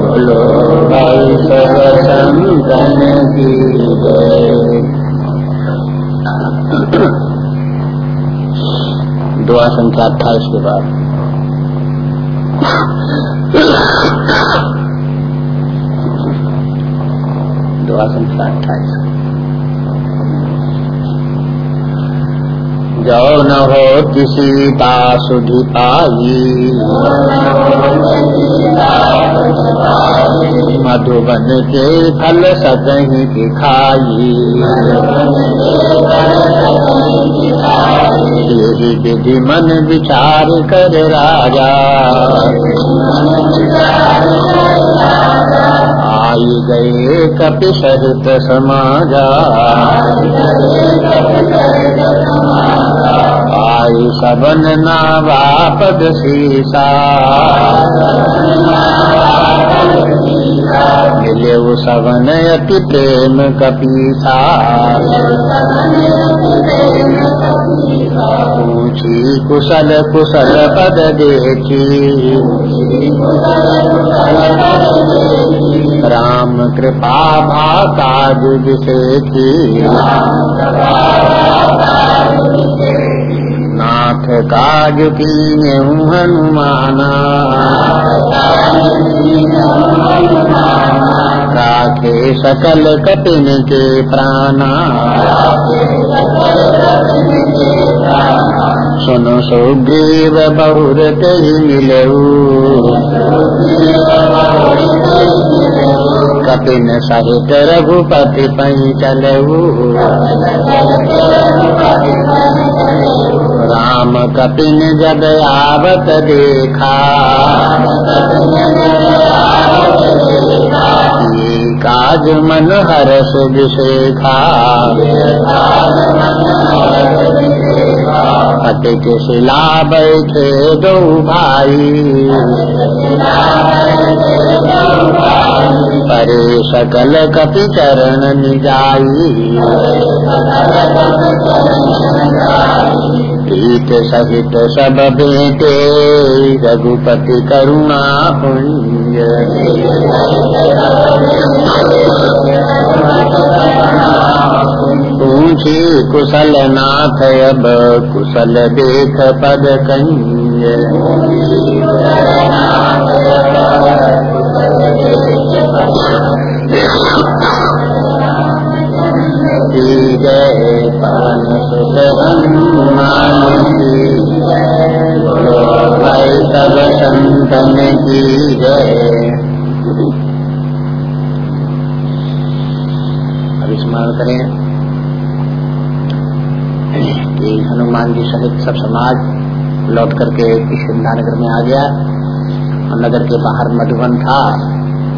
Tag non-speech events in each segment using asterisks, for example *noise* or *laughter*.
बोलो भाई सब संतन की जय। *coughs* दुआ संख्या अट्ठाईस के बाद। *coughs* दुआ संख्या अट्ठाईस। जो न हो किसी सुधि पाई मधुबन के फल सतही दिखाई। यही विधि मन विचार कर राजा। आई गए कपि सहित समाजा। आई सबन नावापद सीसा। मिले वो सबन अति प्रेम कपीसा पूछी कुशल कुशल पद देखी। राम कृपा भाता जिसे की। नाथ काज की हनुमाना। राखे सकल कपिन के प्राणा। सुनो सुग्रीव बहुरत ही मिलऊ कपिन सहित रघुपति पही चलऊ राम कपिन जब आवत देखा। काज मन हरस विशेखा फटिक शिला बैठे दो भाई। परे सकल कपि चरण निजाई। प्रीत सहित सब बेटे रघुपति करुणा पुंज पूछी कुशल नाथ अब कुशल देख पद कंज जय पवन सुत की अब स्मरण करें कि हनुमान जी सहित सब समाज लौट करके नगर में आ गया और नगर के बाहर मधुबन था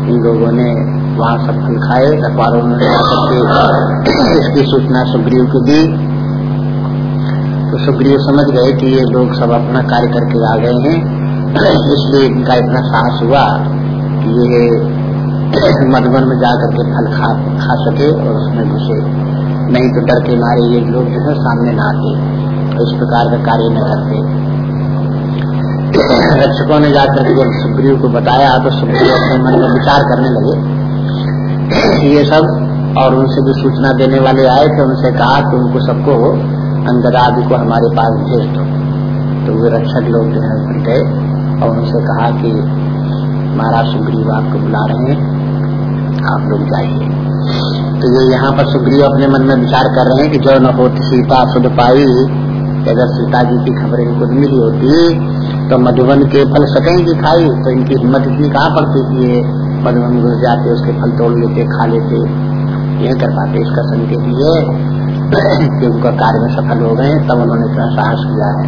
इन लोगों ने वहाँ सब फल खाए अखबारों ने इसकी सूचना सुग्रीव को दी तो सुग्रीव समझ गए कि ये लोग सब अपना कार्य करके आ गए हैं। इसलिए इनका इतना साहस हुआ कि ये मधुबन में जाकर के फल खा खा सके और उसमें घुसे। नहीं तो डर के मारे ये लोग जो है सामने न आते। इस प्रकार का कार्य न करते। रक्षकों ने जाकर के सुग्रीव को बताया तो सुग्रीव अपने मन में विचार करने लगे ये सब और उनसे जो सूचना देने वाले आए थे, उनसे कहा कि उनको सबको अंगद आदि को हमारे पास भेज दो। तो वे रक्षक लोग जो है गए और उनसे कहा कि, महाराज, सुग्रीव आपको बुला रहे हैं। आप लोग जाइए। तो ये यहाँ पर सुग्रीव अपने मन में विचार कर रहे हैं कि जो न होती सीता सुध पाई अगर सीता जी की खबर इनको मिली होती तो मधुबन के फल सकें की खाई। तो इनकी हिम्मत इतनी कहाँ पड़ती ये मधुबन घुस जाते उसके फल तोड़ लेते, खा लेते यह कर पाते। इसका संकेत ये कि उनका कार्य में सफल हो गए, तब उन्होंने इतना साहस किया है।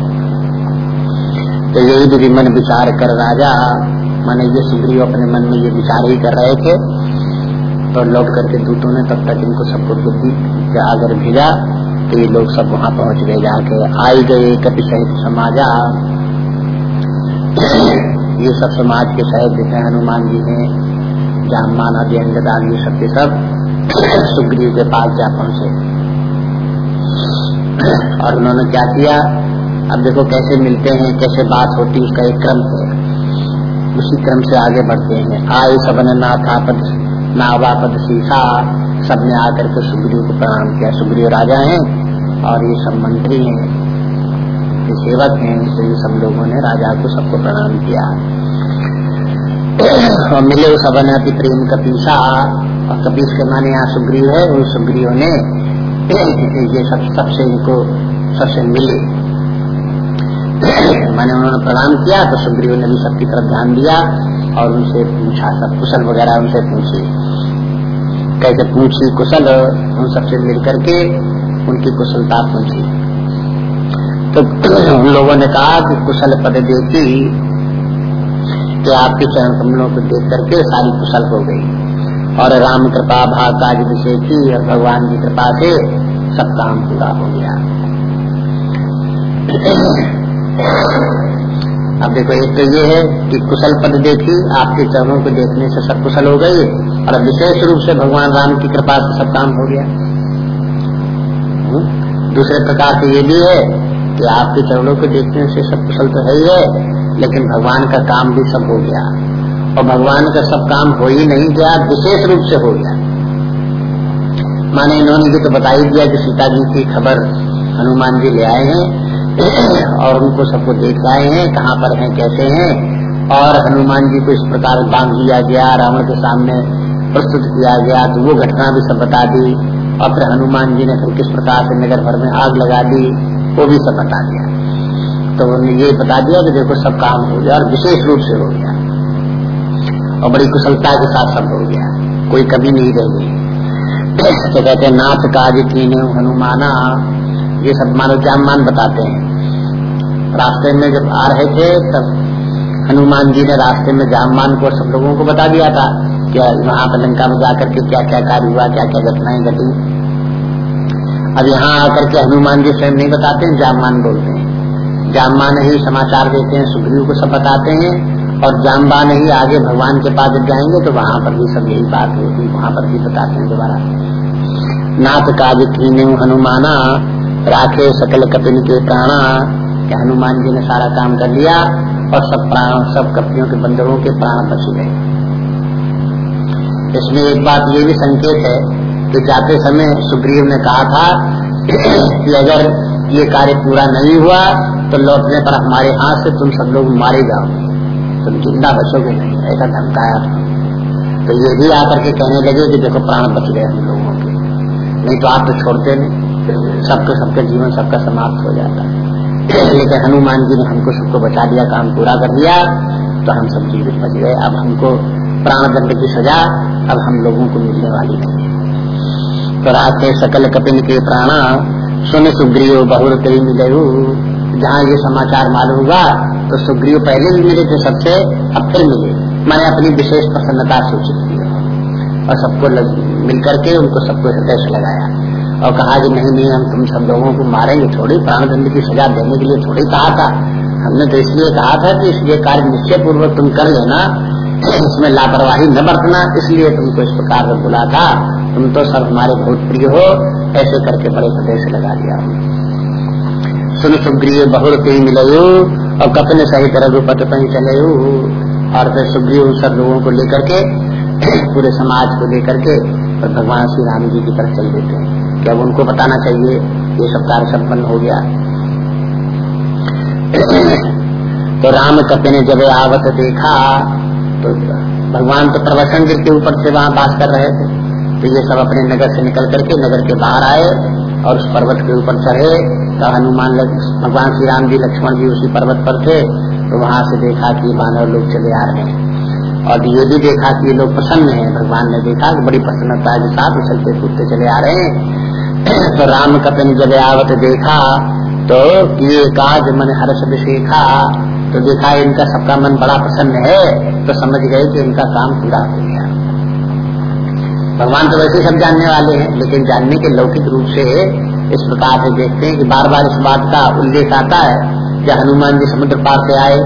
तो यही यदि मन विचार कर राजा, माने ये सुग्रीव अपने मन में ये विचार ही कर रहे थे तो लौट करके दूतों ने तब तक इनको सबको बुद्धि आगर भेजा तो ये लोग सब वहाँ पहुँच गए, जाके आई गए कपि सहित समाजा। ये सब समाज के सहित जैसे हनुमान जी ने जामान आदि अंगदान ये सब के सब सुग्रीव के पास जा पहुँचे। और उन्होंने क्या किया? अब देखो कैसे मिलते हैं, कैसे बात होती, उसका एक क्रम है। उसी क्रम से आगे बढ़ते हैं। आए सबन नाथापद, नावापद सीसा सबने आकर के सुग्रीव को प्रणाम किया। सुग्रीव राजा हैं और ये सब मंत्री हैं। ये सेवक हैं तो ये सब लोगों ने राजा को सबको प्रणाम किया। और मिले सबन अति प्रेम कपीसा और कपीस के माने यहाँ सुग्रीव है, उन सुग्रीव ने ये सब सबसे इनको सबसे मिले मैंने उन्होंने प्रणाम किया तो सुग्रीव ने भी सबकी तरफ़ ध्यान दिया और उनसे पूछा, सब कुशल वगैरह उनसे पूछी। कैसे पूछी कुशल, उन सबसे मिल करके उनकी कुशलता पूछी। तो उन लोगों ने कहा कि कुशल पद देखी, कि आपके चरण कमलों को देख करके सारी कुशल हो गई। और राम कृपा भाग काज विषय की, और भगवान की कृपा से सब काम पूरा हो गया। अब देखो, एक तो ये है कि कुशल पद देखी, आपके चरणों को देखने से सब कुशल हो गई, और विशेष रूप से भगवान राम की कृपा से सब काम हो गया। हम्म? दूसरे प्रकार से ये भी है कि आपके चरणों को देखने से सब कुशल तो है ही है, लेकिन भगवान का काम भी सब हो गया। और भगवान का सब काम हो ही नहीं गया, विशेष रूप से हो गया। माने इन्होंने भी तो बता ही दिया कि सीता जी की खबर हनुमान जी ले आए हैं, *clears throat* और उनको सबको देख आए हैं, कहाँ पर हैं, कैसे हैं, और हनुमान जी को इस प्रकार बाँध दिया गया, रावण के सामने प्रस्तुत किया गया तो वो घटना भी सब बता दी, और फिर हनुमान जी ने फिर किस प्रकार से नगर भर में आग लगा दी, वो भी सब बता दिया। तो उन्होंने ये बता दिया कि देखो सब काम हो गया, और विशेष रूप से हो गया, और बड़ी कुशलता के साथ सब हो गया, कोई कभी नहीं रह गई। तो कहते नाथ काज की हनुमाना। ये सब मानो जामान बताते हैं। रास्ते में जब आ रहे थे, तब हनुमान जी ने रास्ते में जामान को सब लोगों को बता दिया था कि वहाँ पर लंका में जाकर के क्या क्या कार्य हुआ क्या क्या घटनाएँ घटी। अब यहाँ आकर के हनुमान जी स्वयं नहीं बताते हैं जामान बोलते हैं। जामान ही समाचार देते हैं, सुग्रीव को सब बताते हैं। और जामबान ही आगे भगवान के पास जाएँगे तो वहाँ पर भी सब यही बात होगी, वहाँ पर भी बताते हैं दोबारा। नाथ की हनुमाना, राखे सकल कपिल के प्राणा। कि हनुमान जी ने सारा काम कर लिया और सब प्राण, सब कपियों के बंदरों के प्राण बच गए। इसमें एक बात ये भी संकेत है कि जाते समय सुग्रीव ने कहा था कि अगर ये कार्य पूरा नहीं हुआ तो लौटने पर हमारे हाथ से तुम सब लोग मारे जाओगे। तुम ज़िंदा बचोगे नहीं, ऐसा धमकाया तो ये भी आकर के कहने लगे कि देखो प्राण बच गए हम लोगों के। नहीं तो आप तो छोड़ते नहीं सबके सबके जीवन, सबका समाप्त हो जाता है। लेकिन हनुमान जी ने हमको सबको बचा दिया काम पूरा कर दिया तो हम सब जीवित बच गए। अब हमको प्राण दंड की सजा, अब हम लोगों को मिलने वाली नहीं। तो रात सकल कपिन के प्राणा, सुन बहुर कई मिले जहाँ ये समाचार मालूम हुआ तो सुग्रीव पहले भी मिले थे सबसे, अब फिर मिले। मैंने अपनी विशेष प्रसन्नता सूचित की और सबको मिल करके उनको सबको हृदय लगाया। और कहा कि नहीं नहीं, हम, तुम सब लोगों को मारेंगे थोड़ी प्राण दंड की सजा देने के लिए थोड़ी कहा था। हमने तो इसलिए कहा था कि इसलिए कार्य निश्चय पूर्वक तुम कर लेना, इसमें लापरवाही न बरतना, इसलिए तुमको इस प्रकार से बुला था। तुम तो सब हमारे बहुत प्रिय हो, ऐसे करके बड़े हृदय से लगा दिया सुन सुग्रीव बहुर कई मिलो और कपन सहित रघुपत पही चले और फिर सुग्रीव सब लोगों को लेकर के, पूरे समाज को लेकर के, और भगवान श्री राम जी की तरफ़ चल देते हैं। कि अब उनको बताना चाहिए, ये सब कार्य संपन्न हो गया। तो राम कपे ने जब आवत देखा तो भगवान तो प्रवचन के ऊपर से वहाँ बात कर रहे थे। तो ये सब अपने नगर से निकल करके नगर के बाहर आए, और उस पर्वत के ऊपर चढ़े। तो हनुमान भगवान श्री राम जी, लक्ष्मण जी उसी पर्वत पर थे तो वहाँ से देखा कि मानव लोग चले आ रहे हैं। और ये भी देखा कि ये लोग प्रसन्न हैं। भगवान ने देखा कि बड़ी प्रसन्नता के साथ उछलते कूदते चले आ रहे हैं। तो राम कपिन जब आवत देखा तो ये काज मन हर्ष विशेखा तो देखा इनका सबका मन बड़ा प्रसन्न है तो समझ गए कि इनका काम पूरा हो गया। भगवान तो वैसे सब जानने वाले हैं, लेकिन जानने के लौकिक रूप से इस प्रकार से देखते हैं कि बार बार इस बात का उल्लेख आता है कि हनुमान जी समुद्र पार से आए।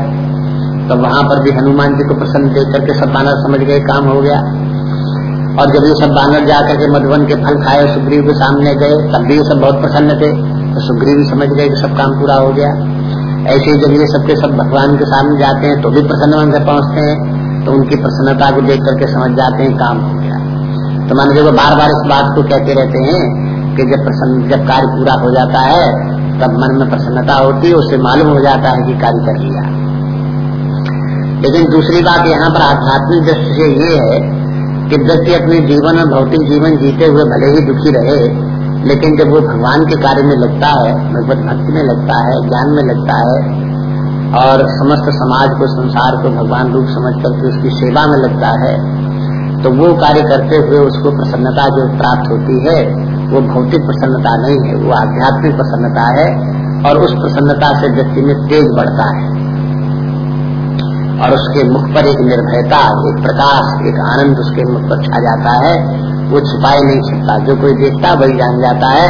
तो वहाँ पर भी हनुमान जी को प्रसन्न देख करके सब बानर समझ गए, काम हो गया। और जब ये सब बानर जाकर के मधुबन के फल खाए, सुग्रीव के सामने गए, तब भी ये सब बहुत प्रसन्न थे। तो सुग्रीव समझ गए कि सब काम पूरा हो गया। ऐसे जब ये सबके सब भगवान के सामने जाते हैं तो भी प्रसन्न मन से पहुँचते हैं। तो उनकी प्रसन्नता को देख करके समझ जाते हैं, काम हो गया। तो मान लीजिए वो बार बार इस बात को कहते रहते हैं कि जब प्रसन्न, जब कार्य पूरा हो जाता है, तब मन में प्रसन्नता होती है, उससे मालूम हो जाता है कि कार्य कर लिया। लेकिन दूसरी बात यहाँ पर आध्यात्मिक दृष्टि से ये है कि व्यक्ति अपने जीवन में भौतिक जीवन जीते हुए भले ही दुखी रहे, लेकिन जब वो भगवान के कार्य में लगता है, भगवत भक्ति में लगता है, ज्ञान में लगता है, और समस्त समाज को, संसार को भगवान रूप समझ करके उसकी सेवा में लगता है तो वो कार्य करते हुए उसको प्रसन्नता जो प्राप्त होती है वो भौतिक प्रसन्नता नहीं है, वो आध्यात्मिक प्रसन्नता है और उस प्रसन्नता से व्यक्ति में तेज बढ़ता है। और उसके मुख पर एक निर्भयता, एक प्रकाश, एक आनंद उसके मुख पर छा जाता है, वो छिपाई नहीं सकता। जो कोई देखता वही जान जाता है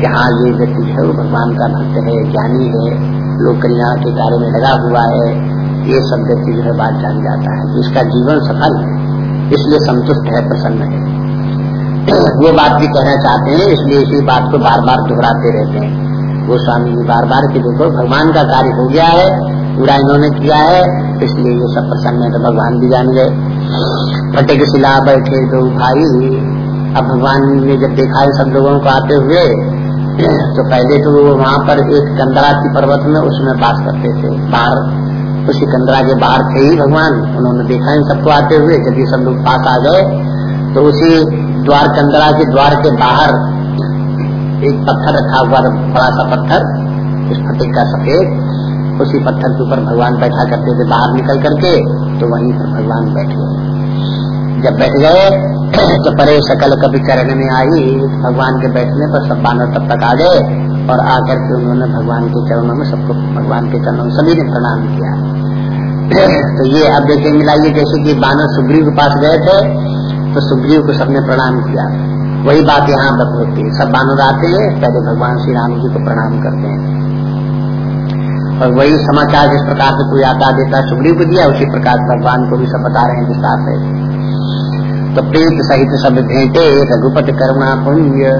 कि हाँ ये व्यक्ति है, वो भगवान का भक्त है, ज्ञानी है लोक कल्याण के कार्य में लगा हुआ है, ये सब व्यक्ति जो है बात जान जाता है। जिसका जीवन सफल है, इसलिए संतुष्ट है, प्रसन्न है। वो बात भी कहना चाहते हैं, इसलिए इसी बात को बार बार दोहराते रहते हैं। वो स्वामी जी बार बार की देखो, भगवान का कार्य हो गया है, पूरा इन्होंने किया है, इसलिए ये सब प्रसन्न है तो भगवान भी जान गए। फटे के सिला बैठे दो भाई। अब भगवान ने जब देखा है सब लोगों को आते हुए तो पहले तो वो वहाँ पर एक कंदरा की पर्वत में उसमें बास करते थे। बाहर, उसी कंदरा के बाहर थे ही भगवान। उन्होंने देखा इन सबको आते हुए, जब ये सब लोग पास आ गए तो उसी द्वार चंद्रा के द्वार के बाहर एक पत्थर रखा हुआ, बड़ा सा पत्थर, इस फटे का सफ़ेद, उसी पत्थर के ऊपर भगवान बैठा करते थे, बाहर निकल करके तो वहीं पर भगवान बैठे जब बैठ गए *clears throat* तो परे सकल कभी चरण में आई, भगवान के बैठने पर सब बानर तब तक आ गए, और आकर के उन्होंने भगवान के चरणों में सबको, भगवान के चरणों में सभी ने प्रणाम किया। *clears throat* तो ये अब देखें मिलाइए, जैसे कि बानर सुग्रीव के पास गए थे तो सुग्रीव को सबने प्रणाम किया। वही बात यहाँ बत होती है। सब बानर आते हैं, पहले भगवान श्री राम जी को प्रणाम करते हैं। और वही समाचार जिस प्रकार से कोई आता देता सुग्रीव को दिया, उसी प्रकार भगवान को भी सब बता रहे हैं विस्तार से तो प्रीत सहित सब भेंटे, रघुपति करुणा पुण्य।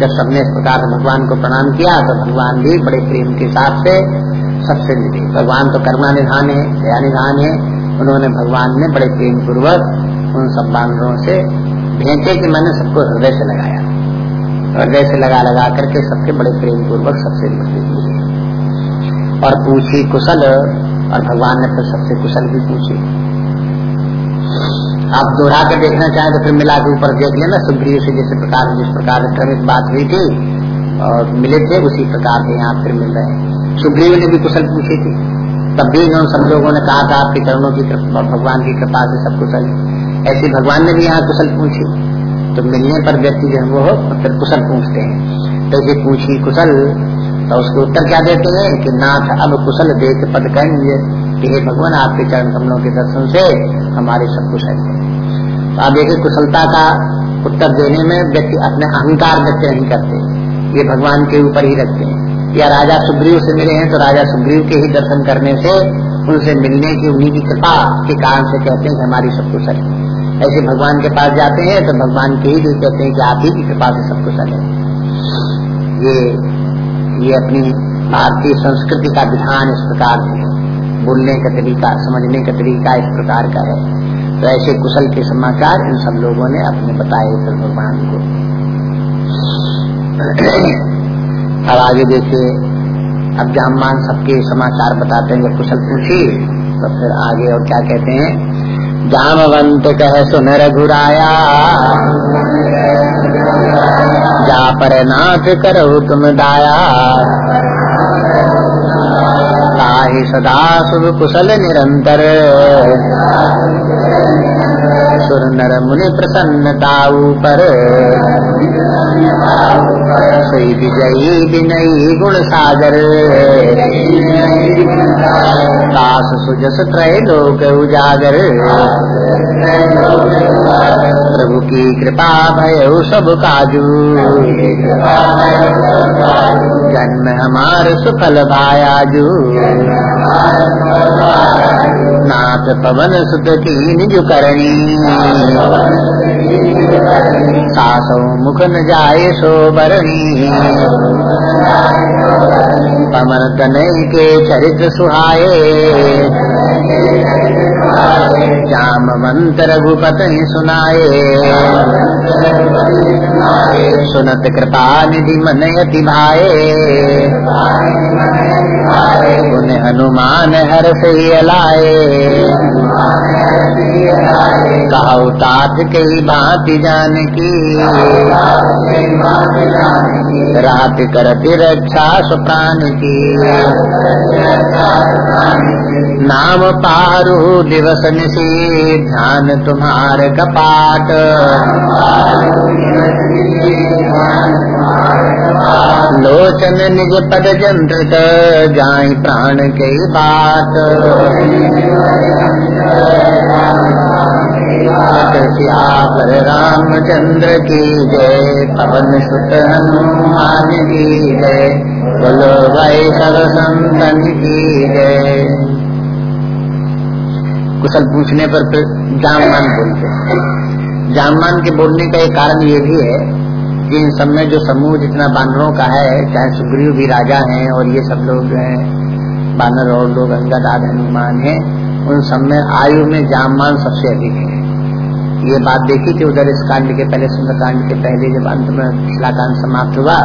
जब सबने इस प्रकार भगवान को प्रणाम किया तो भगवान भी बड़े प्रेम के साथ से सबसे मिले भगवान तो करुणा निधान है, दया निधान है। उन्होंने भगवान ने बड़े प्रेम पूर्वक उन सब बानरों से भेंटे के मैंने सबको हृदय से लगाया। हृदय से लगा लगा करके सबके बड़े प्रेम पूर्वक सबसे मिले और पूछी कुशल, और भगवान ने फिर सबसे कुशल भी पूछी। आप दोहरा के देखना चाहें तो फिर मिला के ऊपर देख लेना, सुग्रीव से जिस प्रकार जिस प्रकार क्रमिक बात हुई थी, और मिले थे, उसी प्रकार के यहाँ फिर मिल रहे हैं। सुग्रीव ने भी कुशल पूछी थी। तब भी उन सब लोगों ने कहा था, आपके चरणों की भगवान की कृपा से सब कुशल। ऐसे भगवान ने भी यहाँ कुशल पूछी। तो मिलने पर व्यक्ति जो है वो फिर कुशल पूछते हैं। तो ये पूछी कुशल तो उसके उत्तर क्या देते हैं? कि नाथ अब कुशल देख पद कहेंगे। कि हे भगवान, आपके चरण कमलों के दर्शन से हमारे सब कुशल है। तो आप देखिए, कुशलता का उत्तर देने में व्यक्ति अपने अहंकार व्यक्त नहीं करते। ये भगवान के ऊपर ही रखते हैं। या राजा सुग्रीव से मिले हैं तो राजा सुग्रीव के ही दर्शन करने से, उनसे मिलने की उन्हीं की कृपा के कारण से कहते हैं हमारी सब कुशल है। ऐसे भगवान के पास जाते हैं तो भगवान के ही कहते हैं कि आप ही की कृपा से सब कुशल है ये ये अपनी भारतीय संस्कृति का विधान इस प्रकार से बोलने का तरीका, समझने का तरीका इस प्रकार का है। तो ऐसे कुशल के समाचार इन सब लोगों ने अपने बताए फिर भगवान को। अब आगे देखिए, अब जामान सबके समाचार बताते हैं कुशल पूछी तो फिर आगे और क्या कहते हैं? जामवंत कह सुन रघुराया जा पर नाथ करो तुम दाया। सदा शुभ कुशल निरंतर। सुर नर मुनि प्रसन्नता ऊपर सोई विजयी विनयी गुण सागर दास सुजस त्रय लोक उजागर। प्रभु की कृपा भय सब काजू। जन्म हमार सुफल भायाजू नाथ पवन सुत की निज करणी। सासो मुख न जाए सो बरणी। पवन तनय के चरित्र सुहाए। जाम मंत्र रघुपत सुनाए। सुनत कृपा निधि मन यति भाए। उन हनुमान हर से लाए कहो तात कई भांति जान की रात करती रक्षा सुप्राण की नाम पारू दिवस निशी ध्यान तुम्हार कपाट। लोचन निज पद जंत्रित जाई प्राण के बात। पर रामचंद्र की जय, पवन सुत हनुमान की जय। बोलो भाई सब संतन की जय। कुशल पूछने पर फिर जाममान बोलते जाममान के बोलने का एक कारण ये भी है कि इन सब में जो समूह जितना बानरों का है, चाहे सुग्रीव भी राजा हैं और ये सब लोग हैं, बानर और लोग अंगद आदि हनुमान है, उन सब में आयु में जाममान सबसे अधिक है। ये बात देखी थी उधर इस कांड के पहले सुंदर कांड के पहले जब अंत में पिछला कांड समाप्त हुआ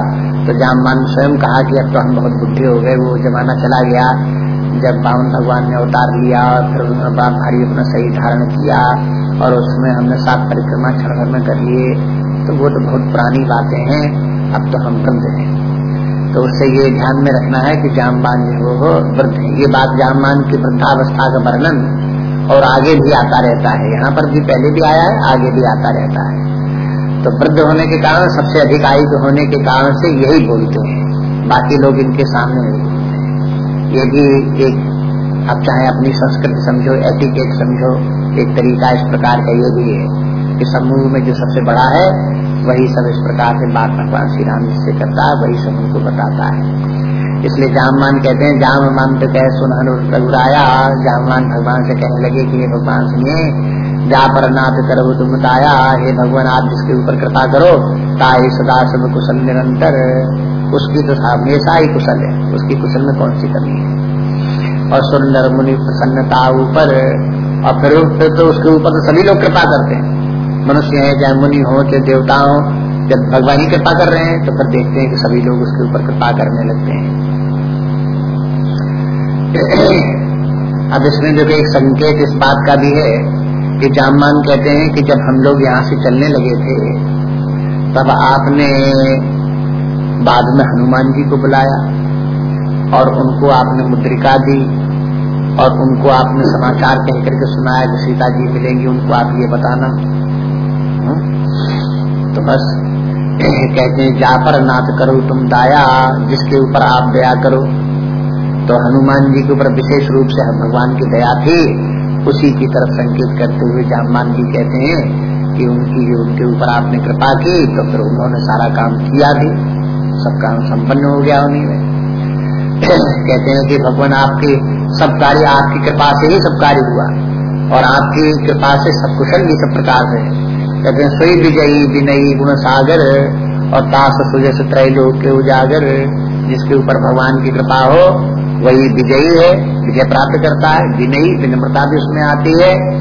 तो जाममान स्वयं कहा कि अब तो हम बहुत बुद्धि हो गए, वो जमाना चला गया। जब बावन भगवान ने अवतार लिया और फिर बाप भारी अपना सही धारण किया और उसमें हमने सात परिक्रमा क्षण में कर लिए तो वो तो बहुत पुरानी बातें हैं, अब तो हम वृद्ध हैं तो उससे ये ध्यान में रखना है कि जामबान जो हो वृद्ध ये बात जामबान की वृद्धावस्था का वर्णन और आगे भी आता रहता है। यहाँ पर भी पहले भी आया है, आगे भी आता रहता है। तो वृद्ध होने के कारण, सबसे अधिक आयु होने के कारण से यही बोलते हैं। बाकी लोग इनके सामने नहीं बोलते ये भी एक अब चाहे अपनी संस्कृति समझो एटिकेट समझो, एक तरीका इस प्रकार का ये भी है कि समूह में जो सबसे बड़ा है, वही सब इस प्रकार से बात भगवान श्री राम से करता है, वही सब उनको बताता है। इसलिए जाममान कहते हैं, जाम मान तो कह, सुन रघुराया जाममान भगवान से कहने लगे कि ये भगवान सुनिए, जा पर नाथ करो तुम ताया। हे भगवान, आप जिसके ऊपर कृपा करो ताई सदा सब कुशल निरंतर। उसकी तो हमेशा ही कुशल है, उसकी कुशल में कौन सी कमी है? और सुंदर मुनि प्रसन्नता ऊपर और फिर फिर तो उसके ऊपर तो सभी लोग कृपा करते हैं। मनुष्य है, चाहे मुनि हो, चाहे देवता हो, जब भगवान ही कृपा कर रहे हैं तो फिर देखते हैं कि सभी लोग उसके ऊपर कृपा करने लगते हैं। *clears throat* अब इसमें जो एक संकेत इस बात का भी है कि जामान कहते हैं कि जब हम लोग यहाँ से चलने लगे थे, तब आपने बाद में हनुमान जी को बुलाया। और उनको आपने मुद्रिका दी, और उनको आपने समाचार कह करके सुनाया कि सीता जी मिलेंगी, उनको आप ये बताना। तो बस, *clears throat* कहते हैं, जा पर नाथ करो तुम दाया, जिसके ऊपर आप दया करो। तो हनुमान जी के ऊपर विशेष रूप से भगवान की दया थी, उसी की तरफ़ संकेत करते हुए जामान जी कहते हैं कि उनकी उनके ऊपर आपने कृपा की तो फिर उन्होंने सारा काम किया भी। सब काम संपन्न हो गया उन्हीं में। कहते हैं कि भगवान आपके, सब कार्य आपकी कृपा से ही सब कार्य हुआ। और आपकी कृपा से सब कुशल भी सब प्रकार से। कहते हैं, सोई विजयी विनयी गुण सागर, और ताश सुजस त्रैलोक के उजागर, जिसके ऊपर भगवान की कृपा हो, वही विजयी है, विजय प्राप्त करता है, विनयी विनम्रता भी उसमें आती है,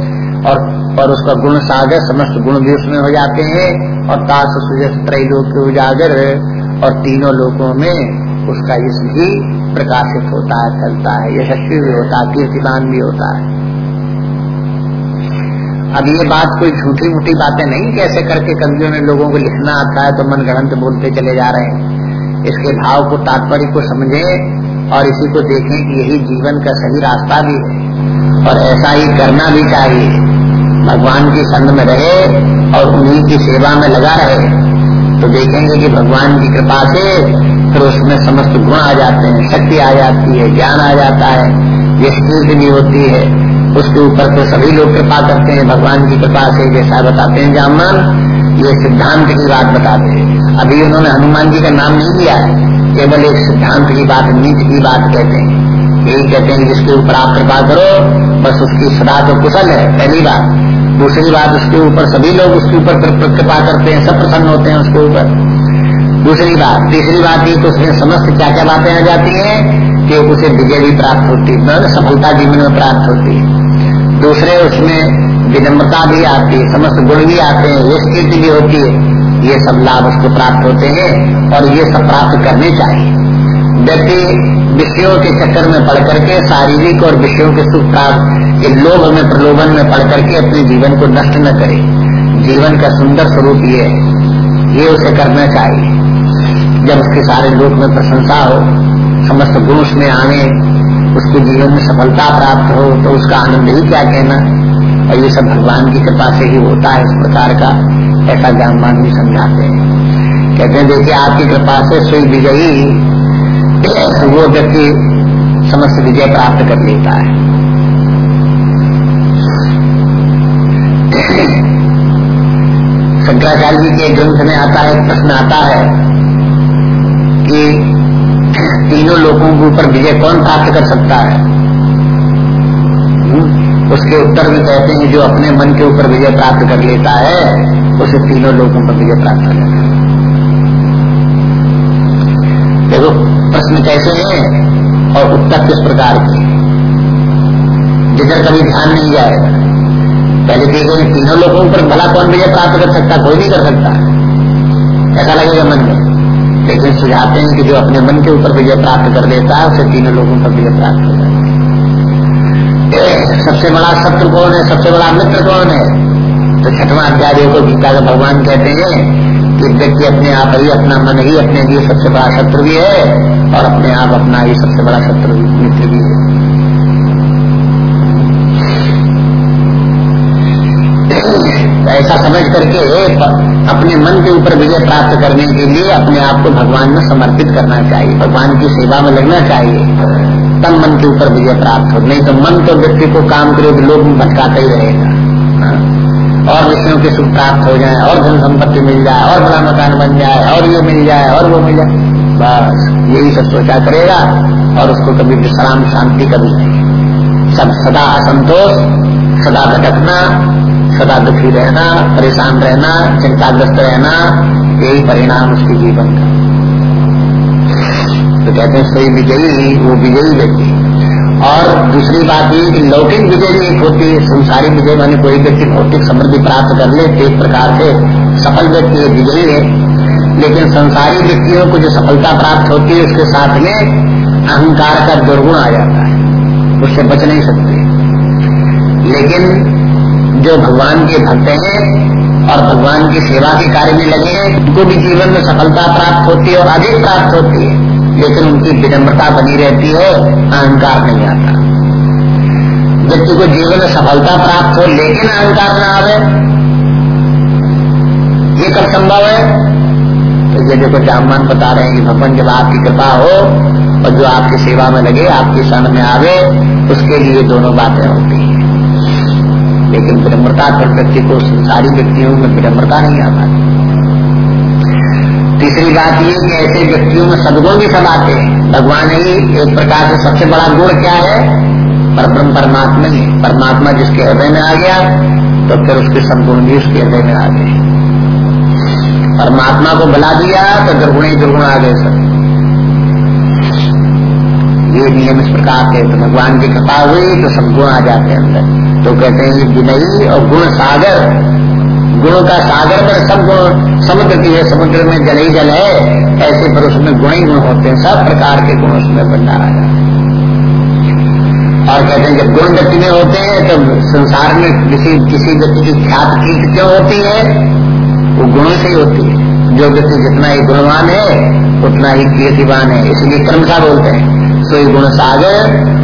और और उसका गुण सागर, समस्त गुण भी उसमें हो जाते हैं, और ताश सुजस त्रैलोक के उजागर, और तीनों लोगों में उसका भी प्रकाशित होता है, चलता है, यशस्वी भी होता है, कीर्तिमान भी होता है। अब ये बात कोई झूठी मूठी बातें नहीं कैसे करके कवियों ने लोगों को लिखना आता है तो मन गणंत बोलते चले जा रहे हैं। इसके भाव को, तात्पर्य को समझे और इसी को देखें कि यही जीवन का सही रास्ता भी है। और ऐसा ही करना भी चाहिए। भगवान की संग में रहे और उन्हीं की सेवा में लगा रहे। तो देखेंगे कि भगवान की कृपा से फिर उसमें समस्त गुण आ जाते हैं, शक्ति आ जाती है, ज्ञान आ जाता है, ये भी होती है। उसके ऊपर तो सभी लोग कृपा करते हैं, भगवान की कृपा से जैसा बताते हैं जामन ये सिद्धांत की बात बताते हैं। अभी उन्होंने हनुमान जी का नाम नहीं लिया है, केवल एक सिद्धांत की बात, नीति की बात कहते हैं। यही कहते हैं जिसके ऊपर आप कृपा करो, बस उसकी सदा तो कुशल है, पहली बात। दूसरी बात, उसके ऊपर सभी लोग उसके ऊपर कृपा करते हैं, सब प्रसन्न होते हैं उसके ऊपर। दूसरी बात, तीसरी बात ये तो उसमें समस्त क्या क्या बातें आ जाती हैं कि उसे विजय भी प्राप्त होती है मतलब सफलता जीवन में प्राप्त होती। है दूसरे, उसमें विनम्रता भी आती है समस्त गुण भी आते हैं यश कीर्ति भी होती है। ये सब लाभ उसको प्राप्त होते हैं और ये सब प्राप्त करने चाहिए। व्यक्ति विषयों के चक्कर में पढ़ करके, शारीरिक और विषयों के सुख प्राप्त के लोभ में, प्रलोभन में पढ़ करके अपने जीवन को नष्ट न करे। जीवन का सुंदर स्वरूप ये है। ये उसे करना चाहिए। जब उसके सारे लोक में प्रशंसा हो, समस्त गुण उसमें आने, उसके जीवन में सफलता प्राप्त हो तो उसका आनंद ही क्या कहना? और ये सब भगवान की कृपा से ही होता है इस प्रकार का, ऐसा ज्ञान ज्ञानवान भी समझाते हैं। कहते हैं, देखिए, आपकी कृपा से सुई विजयी, वो व्यक्ति समस्त विजय प्राप्त कर लेता है। शंकराचार्य जी के ग्रंथ में आता है प्रश्न आता है कि तीनों लोगों के ऊपर विजय कौन प्राप्त कर सकता है? हम्म, उसके उत्तर में कहते हैं जो अपने मन के ऊपर विजय प्राप्त कर लेता है उसे तीनों लोगों पर विजय प्राप्त कर लेता है। देखो प्रश्न कैसे है और उत्तर किस प्रकार के जिधर कभी ध्यान नहीं जाए पहले देखे तीनों लोगों पर भला कौन विजय प्राप्त कर सकता कोई नहीं कर सकता। ऐसा लगेगा मन में। लेकिन सुझाते हैं कि जो अपने मन के ऊपर विजय प्राप्त कर देता है, उसे तीनों लोगों पर विजय प्राप्त हो जाता है। सबसे बड़ा शत्रु कौन है? सबसे बड़ा मित्र कौन है? तो छठवा अध्याय को गीता का भगवान कहते हैं कि व्यक्ति अपने आप ही, अपना मन ही, अपने लिए सबसे बड़ा शत्रु भी है और अपने आप अपना ही सबसे बड़ा शत्रु मित्र भी है। ऐसा समझ करके अपने मन के ऊपर विजय प्राप्त करने के लिए अपने आप को भगवान में समर्पित करना चाहिए। भगवान की सेवा में लगना चाहिए। तब मन के ऊपर विजय प्राप्त हो। नहीं तो मन तो व्यक्ति को काम करे लोग भटकाता ही रहेगा। हाँ। और विषयों के सुख प्राप्त हो जाए, और धन संपत्ति मिल जाए, और बड़ा मकान बन जाए, और ये मिल जाए, और वो मिल जाए। बस, यही सब सोचा करेगा, और उसको कभी विश्राम शांति कभी नहीं। सब सदा असंतोष, सदा भटकना सदा दुखी रहना, परेशान रहना, चिंताग्रस्त रहना, यही परिणाम उसके जीवन का। तो कहते हैं सही विजयी, वो विजयी व्यक्ति। और दूसरी बात ये कि लौकिक विजय एक होती है संसारी विजय मानी कोई व्यक्ति भौतिक समृद्धि प्राप्त कर ले तो एक प्रकार से सफल व्यक्ति है विजयी है। लेकिन संसारी व्यक्तियों को जो सफलता प्राप्त होती है, उसके साथ में अहंकार का दुर्गुण आ जाता है। उससे बच नहीं सकते। लेकिन जो भगवान के भक्त हैं और भगवान की सेवा के कार्य में लगे हैं, उनको भी जीवन में सफलता प्राप्त होती है और अधिक प्राप्त होती है। लेकिन उनकी विनम्रता बनी रहती है, अहंकार नहीं आता। व्यक्ति को जीवन में सफलता प्राप्त हो, लेकिन अहंकार न आवे। ये कब संभव है? तो ये देखो जामान बता रहे हैं कि भगवान जब आपकी कृपा हो और जो आपकी सेवा में लगे, आपकी शरण में आवे, उसके लिए दोनों बातें होती हैं। लेकिन विनम्रता पर व्यक्ति को संसारी व्यक्तियों में विनम्रता नहीं आ पाती तीसरी बात ये कि ऐसे व्यक्तियों में सदगुण भी सब आते हैं। भगवान ही एक प्रकार से सबसे बड़ा गुण क्या है? परब्रह्म परमात्मा ही। परमात्मा जिसके हृदय में आ गया तो फिर उसके सदगुण भी उसके हृदय में आ गए परमात्मा को बुला दिया तो दुर्गुण ही दुर्गुण आ गए सब। ये नियम इस प्रकार के तो भगवान की कृपा हुई तो सदगुण आ जाते हैं अंदर। तो कहते हैं विनयी और गुण सागर। गुणों का सागर पर सब गुण, समुद्र की है, समुद्र में जल ही जल है। ऐसे पर उसमें गुण ही गुण होते हैं। सब प्रकार के गुण उसमें बनना आ जाते और कहते हैं जब गुण व्यक्ति में होते हैं तो संसार में किसी किसी व्यक्ति की ख्यात कीट क्यों होती है? वो गुणों से ही होती है। जो व्यक्ति जितना ही गुणवान है, उतना ही कीर्तिवान है। इसलिए क्रमशा बोलते हैं। सोई गुण सागर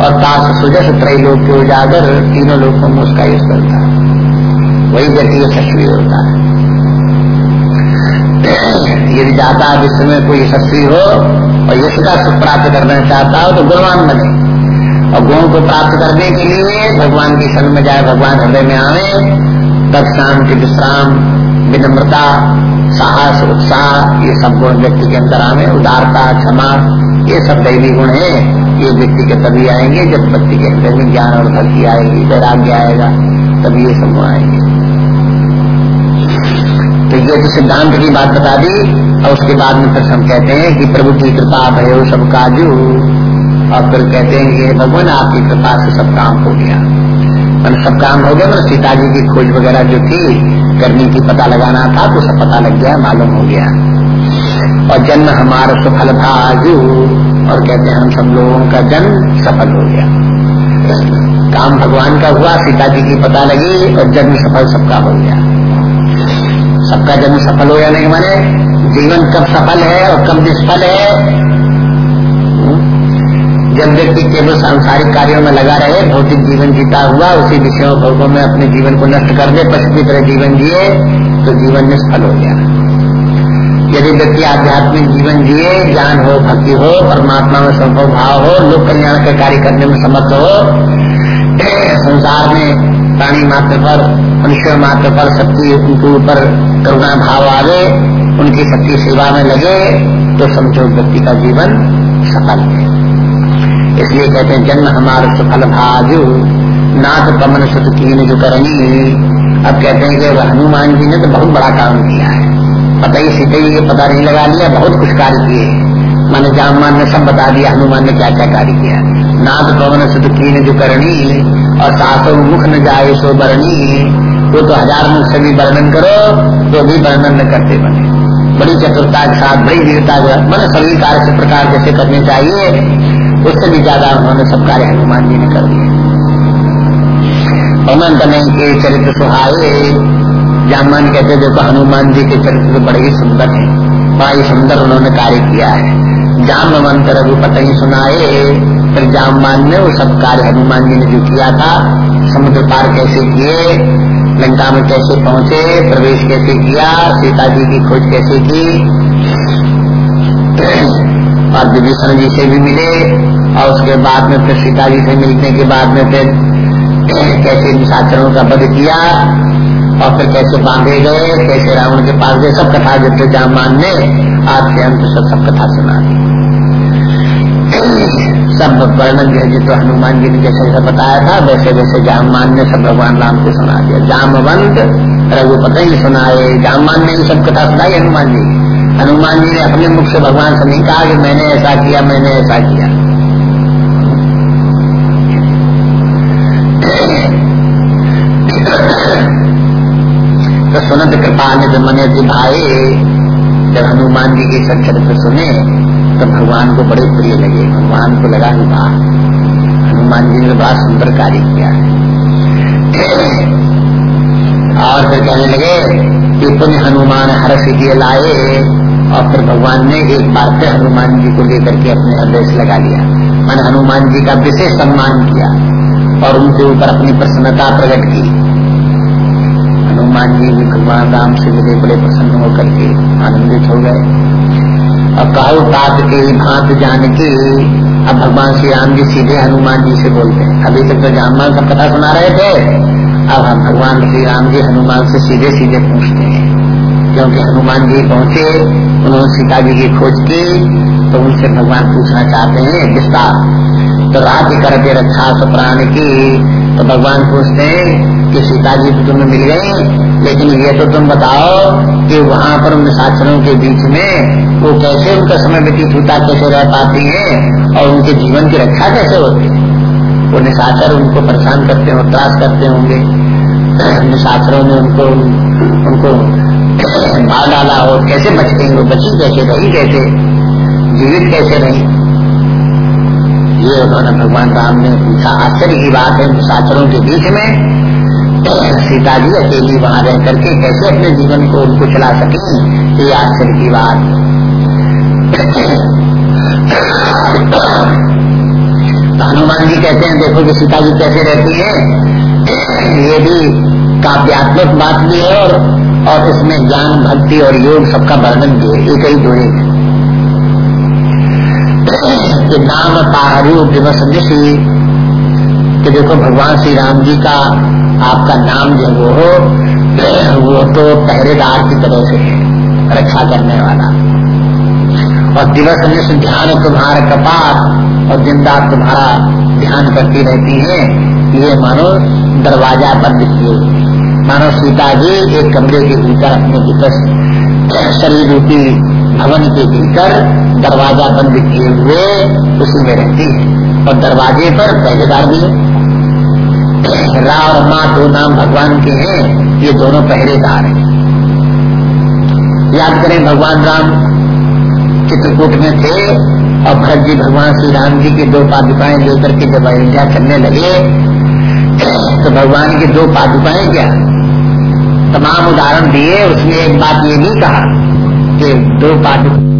और ताश सुजस त्रय लोग के उजागर, तीनों लोगों में उसका ही चलता है। वही व्यक्ति यशस्वी होता है। यदि जाता है विश्व में कोई यशस्वी हो और यश का सुख प्राप्त करना चाहता हो तो गुणवान बने। और गुण को प्राप्त करने के लिए भगवान की शरण में जाए, भगवान हृदय में आवे तब शांति विश्राम, विनम्रता, साहस, उत्साह, ये सब गुण व्यक्ति के अंदर आवे उदारता, क्षमा ये सब दैवी गुण है। ये व्यक्ति के तभी आएँगे जब व्यक्ति के हृदय में ज्ञान और भक्ति आएगी, वैराग्य आएगा तभी ये सब आएँगे। तो ये तो सिद्धांत की बात बता दी, और उसके बाद में फिर हम कहते हैं कि प्रभु की कृपा भयो सब काजू। और फिर कहते हैं कि भगवान, आपकी कृपा से सब काम हो गया। मैंने सब काम हो गया मतलब सीता जी की खोज वगैरह जो थी करनी की पता लगाना था तो सब पता लग गया, मालूम हो गया। और जन्म हमारा सफल भाजू और कहते हैं, हम सब लोगों का जन्म सफल हो गया। काम भगवान का हुआ, सीता जी की पता लगी, और जन्म सफल सबका हो गया। सबका जन्म सफल हो जाने के माने, जीवन कब सफल है और कब निष्फल है? जब व्यक्ति केवल सांसारिक कार्यों में लगा रहे, भौतिक जीवन जीता हुआ, उसी विषयों भोगों में अपने जीवन को नष्ट कर दे पशु की तरह जीवन जिए तो जीवन निष्फल हो गया। यदि व्यक्ति आध्यात्मिक जीवन जिए, ज्ञान हो, भक्ति हो, परमात्मा में संभव भाव हो, लोक कल्याण के कार्य करने में समर्थ हो, संसार में प्राणी मात्र पर, मनुष्य मात्र पर सबकी उनके ऊपर करुणा भाव आवे, उनकी सबकी सेवा में लगे तो समझो व्यक्ति का जीवन सफल है। इसलिए कहते हैं, जन्म हमारे सफल भाजु, नाथ पमन सुत जो करनी। अब कहते हैं कि हनुमान जी ने तो बहुत बड़ा काम किया है। पता ही सीधे ये पता नहीं लगा लिया, बहुत कुछ कार्य किए। मैंने जामान ने सब बता दिया, हनुमान ने क्या क्या कार्य किया। नाथ पवन सुध की जो करनी और सातों मुख न जाए सो बरणी। वो तो हज़ार मुख से भी वर्णन करो तो भी वर्णन न करते बने। बड़ी चतुरता के साथ, बड़ी वीरता के साथ, मैंने सभी कार्य से प्रकार जैसे करने चाहिए, उससे भी ज़्यादा उन्होंने सब कार्य हनुमान जी ने कर दिए। पवन बने के चरित्र सुहाए जामान कहते देखो हनुमान जी के चरित्र बड़े ही सुंदर है। बड़ा ही सुंदर उन्होंने कार्य किया है। जाम मंत्र रघुपत ही सुनाए, फिर जामान ने वो सब कार्य हनुमान जी ने जो किया था, समुद्र पार कैसे किए, लंका में कैसे पहुँचे, प्रवेश कैसे किया, सीता जी की खोज कैसे की, और विभीषण जी से भी मिले, और उसके बाद में फिर सीता जी से मिलने के बाद में फिर कैसे इन निशाचरों का वध किया और फिर कैसे बांधे गए, कैसे रावण के पास गए, सब कथा जब जामान ने, आज के अंत सब सब कथा सुना सब वर्णन जो है तो हनुमान जी ने जैसे जैसे बताया था, वैसे वैसे जामान ने सब भगवान राम को सुना दिया। जामवंत रघुपति ही सुनाए जामान ने सब कथा सुनाई हनुमान जी हनुमान जी ने अपने मुख से भगवान से नहीं कहा कि मैंने ऐसा किया, मैंने ऐसा किया। तो सुनत कृपा निध मने भाई, जब हनुमान जी के चरित्र सुने तो भगवान को बड़े प्रिय लगे। भगवान को लगा कि हनुमान जी ने बड़ा सुंदर कार्य किया और फिर कहने लगे कि पुण्य हनुमान हर सिद्धि लाए और फिर भगवान ने एक बार फिर हनुमान जी को लेकर के अपने से लगा लिया। मैंने हनुमान जी का विशेष सम्मान किया और उनके ऊपर अपनी प्रसन्नता प्रकट की। हनुमान जी भी भगवान राम से मिले बड़े प्रसन्न होकर के आनंदित हो गए। अब कहो तात के भात जान के अब भगवान श्री राम जी सीधे हनुमान जी से बोलते हैं। अभी तक तो जानमान सब कथा सुना रहे थे, अब हम भगवान श्री राम जी हनुमान से सीधे सीधे पूछते हैं। क्योंकि हनुमान जी पहुँचे, उन्होंने सीता जी की खोज की तो उनसे भगवान पूछना चाहते हैं, विस्तार। तो राज्य करके रक्षा प्राण की तो भगवान पूछते हैं कि सीता जी तो तुम्हें मिल गई लेकिन ये तो तुम बताओ कि वहाँ पर उन साक्षरों के बीच में वो कैसे उनका समय व्यतीत होता, कैसे रह पाती है, और उनके जीवन की रक्षा कैसे होती? है वो निशाचर उनको परेशान करते हो, त्रास करते होंगे। निशाचरों ने उनको उनको *clears throat* मार डाला हो कैसे वो बची कैसे, रही कैसे, जीवित कैसे रही? ये उन्होंने भगवान राम ने पूछा, आश्चर्य की बात है निशाचरों के बीच में, सीता जी अकेली वहाँ रह करके कैसे अपने जीवन को उनको चला सके? ये आश्चर्य की बात। हनुमान जी कहते हैं, देखो कि सीता जी कैसे रहती है। ये भी काव्यात्मक बात भी है और और इसमें ज्ञान, भक्ति और योग सबका वर्णन भी है। एक ही दो एक कि नाम पाहरू दिवस ऋषि कि देखो भगवान श्री राम जी का आपका नाम जो वो हो, वो तो पहरेदार की तरह से रक्षा करने वाला। और दिवस निश ध्यान तुम्हारा कपाट और रात तुम्हारा ध्यान करती रहती है, ये मानो दरवाज़ा बंद किए। मानो सीता जी एक कमरे के भीतर अपने भीतर शरीर रूपी भवन के भीतर दरवाज़ा बंद किए हुए उसी में रहती है। और दरवाजे पर पहरेदार भी है। रा और माँ दो नाम भगवान के हैं, ये दोनों पहरेदार हैं। याद करें, भगवान राम चित्रकूट में थे और भरत जी भगवान श्री राम जी की दो पादुकाएँ लेकर के जब अयोध्या चलने लगे तो भगवान की दो पादुकाएँ क्या? तमाम उदाहरण दिए, उसने एक बात ये नहीं कहा कि दो पादुका